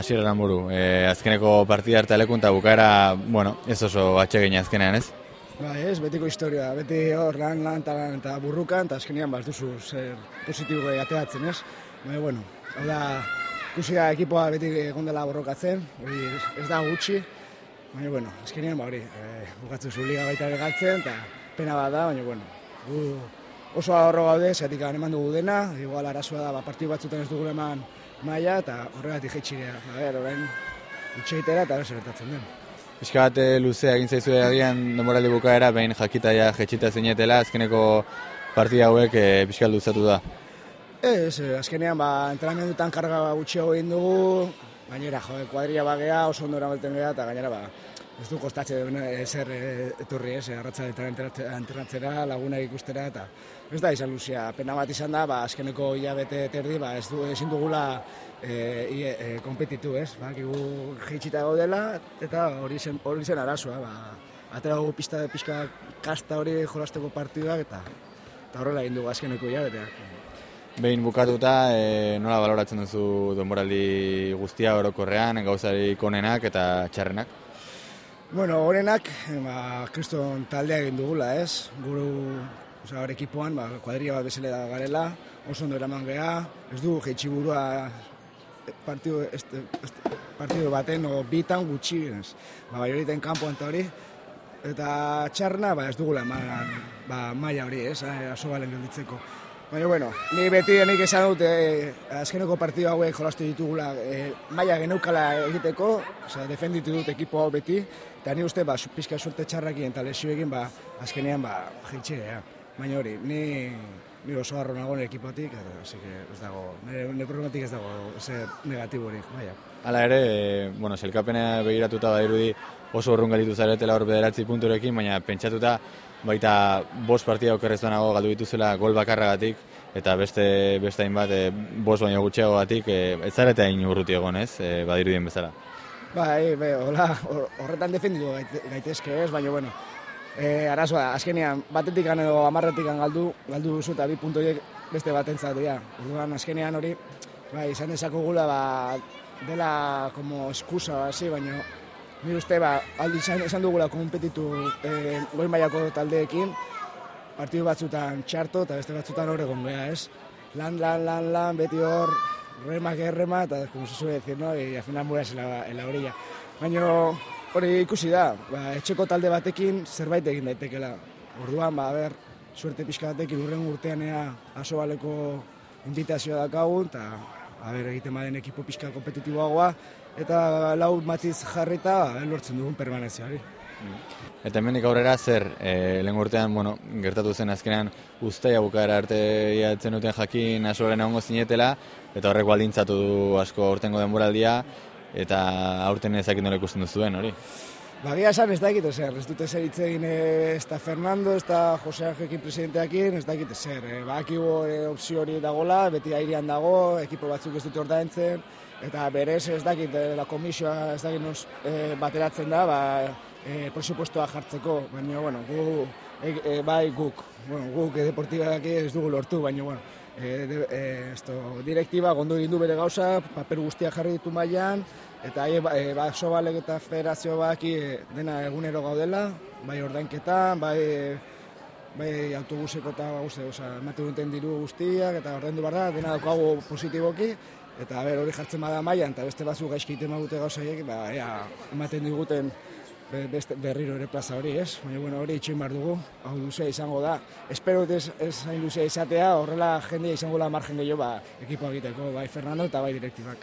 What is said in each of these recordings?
Asier Aramburu, e, azkeneko partida harta lekun eta bukaera, bueno, ez oso atxegin azkenean, ez? Ba, ez, betiko historia, beti hor lan, lan, eta, eta burrukan, eta azkenean baz duzu zer positibo ateatzen, ez? Baina, bueno, hau da, ikusi da ekipoa beti egondela borrokatzen, hori ez da gutxi, baina, bueno, azkenean, ba, hori, e, bukatzu zu liga baita galtzen, eta pena bat da, baina, bueno, gu oso ahorro gaude, zeatik eman dugu dena, igual arazoa da, ba, partiu batzutan ez dugu eman maila, eta horregatik jetxi gara, a ber, orain, itxeitera, eta hori gertatzen den. Piska bat eh, luzea egin zaizu agian denboraldi bukaera, behin jakitaia jetxita zinetela, azkeneko partida hauek e, eh, pixka luzatu da. Ez, eh, azkenean, ba, entrenamendutan karga gutxiago egin dugu, gainera, jo, kuadria bagea, oso ondo eramelten geha, eta gainera, ba, ez du kostatzen ezer eturri, ez, arratza entrenatzera, laguna ikustera, eta ez da izan luzea, pena bat izan da, ba, azkeneko hilabete terdi, ba, ez du, ezin dugula e, e, kompetitu, ez? Ba, kigu jeitxita gaudela, eta hori zen, hori zen arazoa, ba, atera dugu pista pixka kasta hori jolasteko partiduak, eta, eta horrela egin dugu azkeneko hilabeteak. Behin bukatuta, e, nola baloratzen duzu denboraldi guztia orokorrean, gauzari konenak eta txarrenak? Bueno, horenak, ba, kriston taldea egin dugula, ez? Guru, oza, hor ekipoan, ba, kuadria bat bezala da garela, oso ondo eraman geha, ez du jeitsi burua partido, este, este, partido baten o bitan gutxi, ez. Ba, bai hori den kanpo hori, eta txarna, ba, ez dugula eman, ba, maia hori, ez, eh, aso balen gelditzeko. Baina, bueno, ni beti nik esan dut, eh, azkeneko partido hauek jolastu ditugula, eh, maia geneukala egiteko, oza, defenditu dut ekipo hau beti, eta ni uste, ba, pizka suerte txarrakien eta lesioekin, ba, azkenean, ba, jitxe, Baina hori, ni ni oso harro nago ekipotik, así que ez dago, nire problematik ez dago ese negatiborik, baina. Hala ere, e, bueno, selkapena begiratuta badirudi oso urrun galitu zaretela hor bederatzi punturekin, baina pentsatuta baita bost partida okerrez nago galdu dituzela gol bakarragatik, eta beste beste hainbat e, bost baino gutxiagogatik e, ez zarete hain urruti egon ez, e, badirudien bezala. Bai, bai, hola, horretan defenditu gaitezke ez, baina bueno, E, arazoa, azkenean, batetik edo amarretik galdu, galdu duzu eta bi puntoiek beste bat entzatu, ja. Urduan, azkenean hori, bai, izan dezako gula, ba, dela como eskusa, hasi, baina nire uste, ba, aldi izan, izan dugula kompetitu e, goi mailako taldeekin, partidu batzutan txarto eta beste batzutan hor egon beha, ez? Lan, lan, lan, lan, beti hor, rema, gerrema, eta, como se suele decir, no? Y al final mueres en la, en la orilla. Baina, hori ikusi da, ba, etxeko talde batekin zerbait egin daitekela. Orduan, ba, ber, suerte pixka batekin urren urtean ea aso baleko invitazioa dakagun, eta ber, egiten baden ekipo pixka kompetitiboagoa, eta lau matiz jarrita ba, lortzen dugun permanentziari. Eta hemenik aurrera zer, e, lehen urtean, bueno, gertatu zen azkenean usteia bukaera arte iatzen duten jakin asoaren egongo zinetela, eta horrek baldintzatu du asko urtengo denboraldia, eta aurten ezakin nola ikusten duzuen, hori? Bagia esan ez dakit ezer, ez dute zer egin eh, ez da Fernando, ez da Jose Angelkin presidenteakin, ez dakit ezer. E, Bakibo e, opzio hori dagola, beti airean dago, ekipo batzuk ez dute ordaintzen, eta berez ez dakit, e, la komisioa ez dakit nos, e, bateratzen da, ba, e, presupuestoa jartzeko, baina, bueno, gu, e, bai guk, bueno, guk e, deportibak ez dugu lortu, baina, bueno, e, de, e, esto, direktiba gondo egin du bere gauza, paper guztia jarri ditu mailan eta hai e, ba, sobalek eta federazio baki e, dena egunero gaudela, bai ordainketa, bai bai autobuseko eta guzti, oza, emate duten diru guztiak eta ordaindu behar da, dena daukagu positiboki, eta ber, hori jartzen bada mailan eta beste batzu gaizki itema gute gauzaiek, ba, ea, ematen diguten beste berriro ere plaza hori, ez? Baina bueno, hori itxoin bar dugu, hau luzea izango da. Espero ez ez hain luzea izatea, horrela jendea izango la margen gehiago ba ekipo egiteko, bai Fernando eta bai direktibak.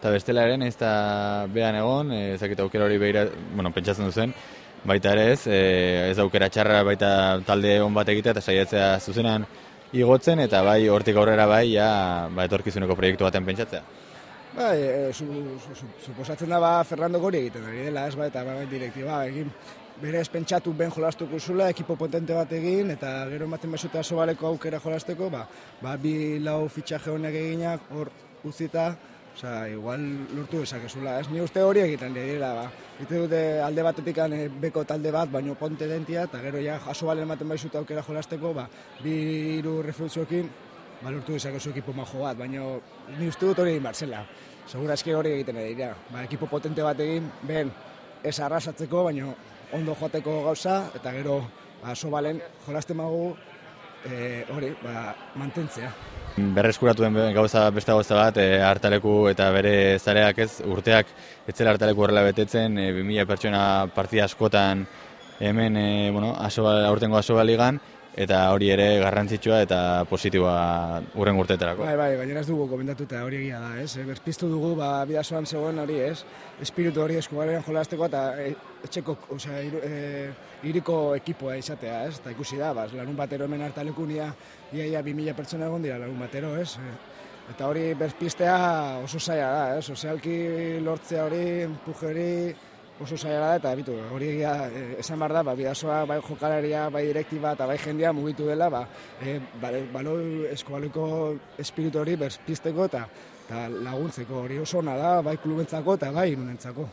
Ta bestela ere ez da bean egon, ezakita aukera hori beira, bueno, pentsatzen duzen, baita ere ez, ez aukera txarra baita talde on bat egitea eta saiatzea zuzenan igotzen eta bai hortik aurrera bai ja ba etorkizuneko proiektu baten pentsatzea. Bai, e, su, su, suposatzen da ba Fernando Gori egiten ari dela, ez ba, eta bai direktiba egin bere pentsatu ben jolastuko zula, ekipo potente bat egin, eta gero ematen bezute sobaleko aukera jolasteko, ba, ba, bi lau fitxaje honek eginak, hor uzita, Osa, igual lortu dezakezula, ez? Ni uste hori egiten dira, ba. Ite dute alde batetik eh, beko talde bat, baino ponte dentia, eta gero ja jaso balen ematen baizute aukera jolasteko, ba, bi iru refluzioekin, ba, lortu dezakezu ekipo majo bat, baina ni uste dut hori egin barzela. Segurazki hori egiten ari dira. Ba, ekipo potente bat egin, ben, ez arrasatzeko, baina ondo joateko gauza, eta gero, ba, sobalen jolasten magu, e, hori, ba, mantentzea. Berreskuratu den gauza beste gauza bat, e, hartaleku eta bere zareak ez, urteak etzela hartaleku horrela betetzen, e, 2000 pertsona partida askotan hemen, e, bueno, asoba, aurtengo asoba ligan, eta hori ere garrantzitsua eta positiboa urren urteetarako. Bai, bai, gainera ez dugu komendatuta hori egia da, ez? Berpiztu dugu, ba, bidazoan zegoen hori, ez? Espiritu hori eskubaren jolasteko eta e, etxeko, osea, iru, e, iriko ekipoa izatea, ez? Eta ikusi da, ba, larun batero hemen hartalekunia, iaia bi mila pertsona egon dira larun batero, ez? Eta hori berpiztea oso zaila da, ez? Sozialki lortzea hori, empuje hori, oso zaila da, eta bitu, hori egia esan behar da, ba, bidazoa, bai jokalaria, bai direktiba eta bai jendea mugitu dela, ba, e, balo eskobaliko espiritu hori berpizteko eta, eta laguntzeko hori oso ona da, bai klubentzako eta bai irunentzako.